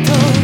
くこと